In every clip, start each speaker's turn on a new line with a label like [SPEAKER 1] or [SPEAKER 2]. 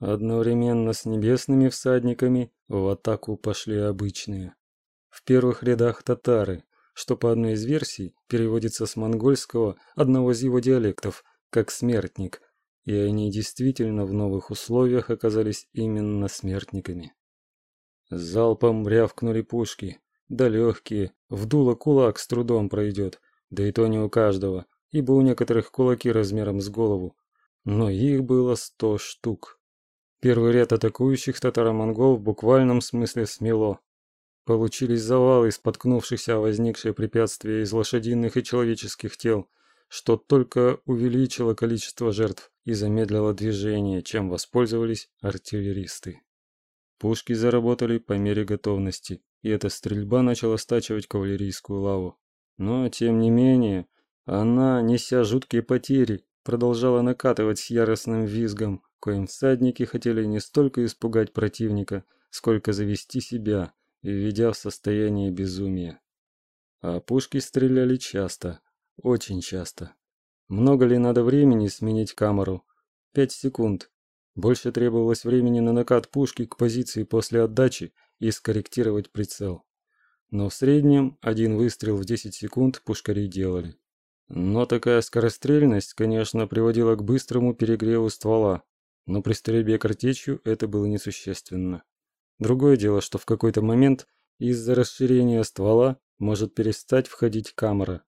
[SPEAKER 1] Одновременно с небесными всадниками в атаку пошли обычные. В первых рядах татары, что по одной из версий переводится с монгольского одного из его диалектов как смертник, и они действительно в новых условиях оказались именно смертниками. Залпом рявкнули пушки, да легкие, в дуло кулак с трудом пройдет, да и то не у каждого, ибо у некоторых кулаки размером с голову, но их было сто штук. Первый ряд атакующих татаро-монгол в буквальном смысле смело. Получились завалы, споткнувшихся о возникшее препятствие из лошадиных и человеческих тел, что только увеличило количество жертв и замедлило движение, чем воспользовались артиллеристы. Пушки заработали по мере готовности, и эта стрельба начала стачивать кавалерийскую лаву. Но, тем не менее, она, неся жуткие потери, продолжала накатывать с яростным визгом, коим всадники хотели не столько испугать противника, сколько завести себя, введя в состояние безумия. А пушки стреляли часто, очень часто. Много ли надо времени сменить камеру? Пять секунд. Больше требовалось времени на накат пушки к позиции после отдачи и скорректировать прицел. Но в среднем один выстрел в 10 секунд пушкари делали. Но такая скорострельность, конечно, приводила к быстрому перегреву ствола, но при стрельбе картечью это было несущественно. Другое дело, что в какой-то момент из-за расширения ствола может перестать входить камера.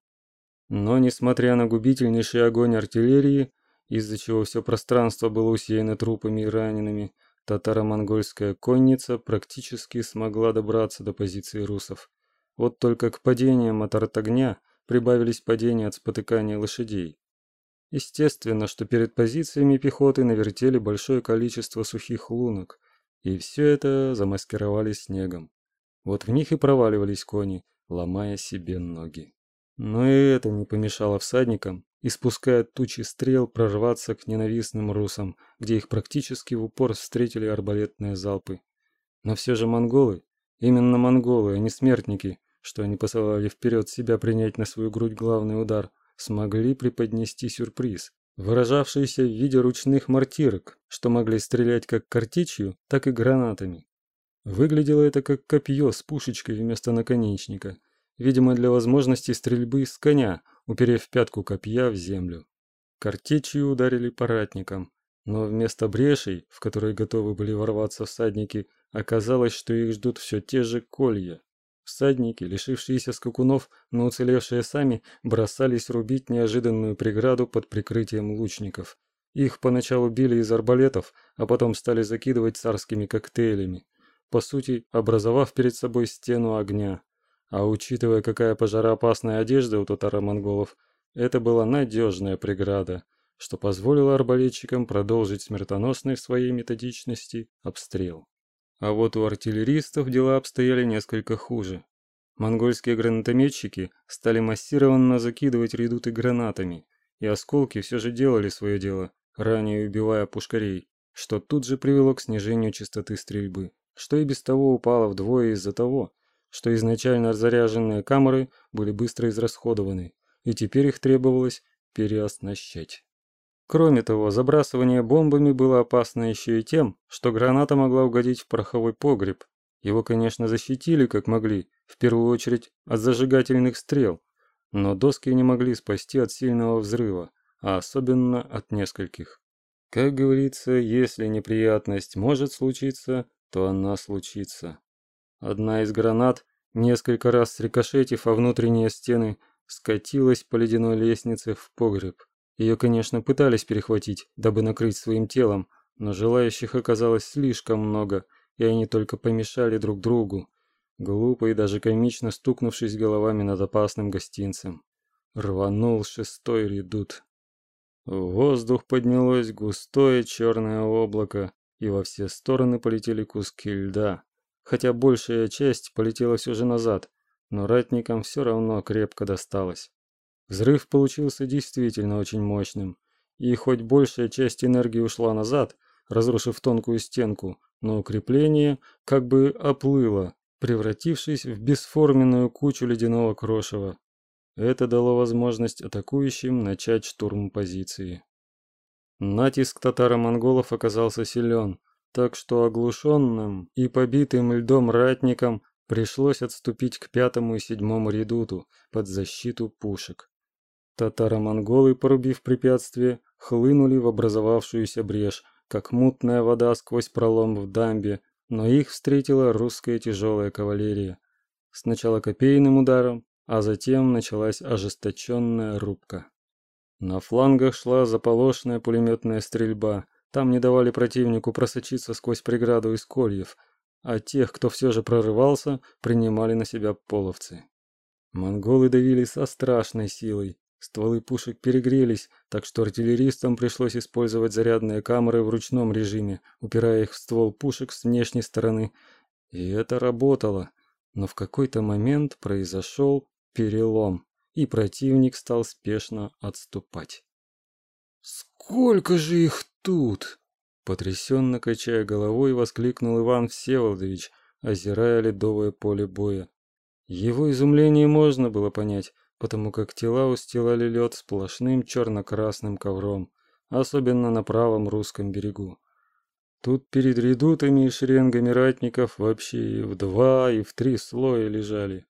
[SPEAKER 1] Но несмотря на губительнейший огонь артиллерии, из-за чего все пространство было усеяно трупами и ранеными, татаро-монгольская конница практически смогла добраться до позиции русов. Вот только к падениям от артогня прибавились падения от спотыкания лошадей. Естественно, что перед позициями пехоты навертели большое количество сухих лунок, и все это замаскировали снегом. Вот в них и проваливались кони, ломая себе ноги. Но и это не помешало всадникам, испуская тучи стрел, прорваться к ненавистным русам, где их практически в упор встретили арбалетные залпы. Но все же монголы, именно монголы, а не смертники, что они посылали вперед себя принять на свою грудь главный удар – смогли преподнести сюрприз, выражавшийся в виде ручных мортирок, что могли стрелять как картечью, так и гранатами. Выглядело это как копье с пушечкой вместо наконечника, видимо для возможности стрельбы с коня, уперев пятку копья в землю. Картечью ударили по ратникам, но вместо брешей, в которые готовы были ворваться всадники, оказалось, что их ждут все те же колья. Всадники, лишившиеся скакунов, но уцелевшие сами, бросались рубить неожиданную преграду под прикрытием лучников. Их поначалу били из арбалетов, а потом стали закидывать царскими коктейлями, по сути, образовав перед собой стену огня. А учитывая, какая пожароопасная одежда у татаро-монголов, это была надежная преграда, что позволило арбалетчикам продолжить смертоносный в своей методичности обстрел. А вот у артиллеристов дела обстояли несколько хуже. Монгольские гранатометчики стали массированно закидывать редуты гранатами, и осколки все же делали свое дело, ранее убивая пушкарей, что тут же привело к снижению частоты стрельбы, что и без того упало вдвое из-за того, что изначально заряженные камеры были быстро израсходованы, и теперь их требовалось переоснащать. Кроме того, забрасывание бомбами было опасно еще и тем, что граната могла угодить в пороховой погреб. Его, конечно, защитили как могли, в первую очередь от зажигательных стрел, но доски не могли спасти от сильного взрыва, а особенно от нескольких. Как говорится, если неприятность может случиться, то она случится. Одна из гранат, несколько раз срикошетив о внутренние стены, скатилась по ледяной лестнице в погреб. Ее, конечно, пытались перехватить, дабы накрыть своим телом, но желающих оказалось слишком много, и они только помешали друг другу, глупо и даже комично стукнувшись головами над опасным гостинцем. Рванул шестой редут. В воздух поднялось густое черное облако, и во все стороны полетели куски льда. Хотя большая часть полетела все же назад, но ратникам все равно крепко досталось. Взрыв получился действительно очень мощным, и хоть большая часть энергии ушла назад, разрушив тонкую стенку, но укрепление как бы оплыло, превратившись в бесформенную кучу ледяного крошева. Это дало возможность атакующим начать штурм позиции. Натиск татаро-монголов оказался силен, так что оглушенным и побитым льдом ратникам пришлось отступить к пятому и седьмому редуту под защиту пушек. Татаро-монголы, порубив препятствие, хлынули в образовавшуюся брешь, как мутная вода сквозь пролом в дамбе, но их встретила русская тяжелая кавалерия. Сначала копейным ударом, а затем началась ожесточенная рубка. На флангах шла заполошная пулеметная стрельба. Там не давали противнику просочиться сквозь преграду из кольев, а тех, кто все же прорывался, принимали на себя половцы. Монголы давили со страшной силой. Стволы пушек перегрелись, так что артиллеристам пришлось использовать зарядные камеры в ручном режиме, упирая их в ствол пушек с внешней стороны. И это работало. Но в какой-то момент произошел перелом и противник стал спешно отступать. «Сколько же их тут?» Потрясенно качая головой, воскликнул Иван Всеволодович, озирая ледовое поле боя. Его изумление можно было понять, потому как тела устилали лед сплошным черно-красным ковром, особенно на правом русском берегу. Тут перед редутами и шеренгами ратников вообще и в два, и в три слоя лежали.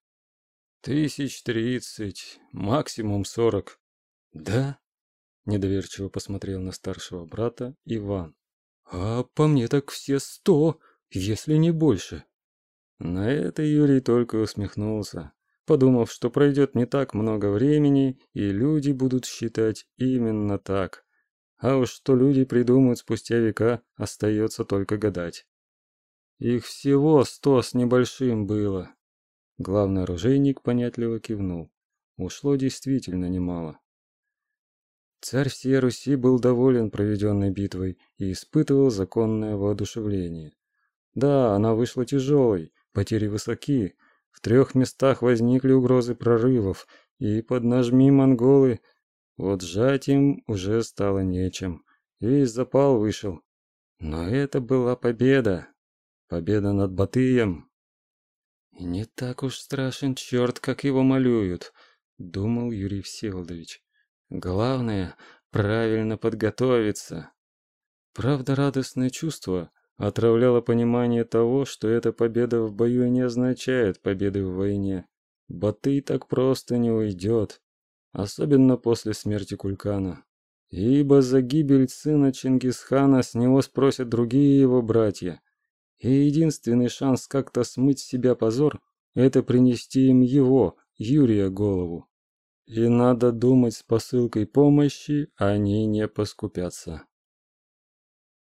[SPEAKER 1] Тысяч тридцать, максимум сорок. Да? Недоверчиво посмотрел на старшего брата Иван. А по мне так все сто, если не больше. На это Юрий только усмехнулся, подумав, что пройдет не так много времени, и люди будут считать именно так. А уж что люди придумают спустя века, остается только гадать. Их всего сто с небольшим было, Главный оружейник понятливо кивнул. Ушло действительно немало. Царь всей Руси был доволен проведенной битвой и испытывал законное воодушевление. Да, она вышла тяжелой, потери высоки, в трех местах возникли угрозы прорывов, и поднажми монголы, вот сжать им уже стало нечем. Весь запал вышел. Но это была победа. Победа над Батыем, «Не так уж страшен черт, как его малюют», — думал Юрий Всеволодович. «Главное — правильно подготовиться». Правда, радостное чувство отравляло понимание того, что эта победа в бою не означает победы в войне. Батый так просто не уйдет, особенно после смерти Кулькана. Ибо за гибель сына Чингисхана с него спросят другие его братья, и единственный шанс как-то смыть себя позор – это принести им его, Юрия, голову. И надо думать, с посылкой помощи они не поскупятся.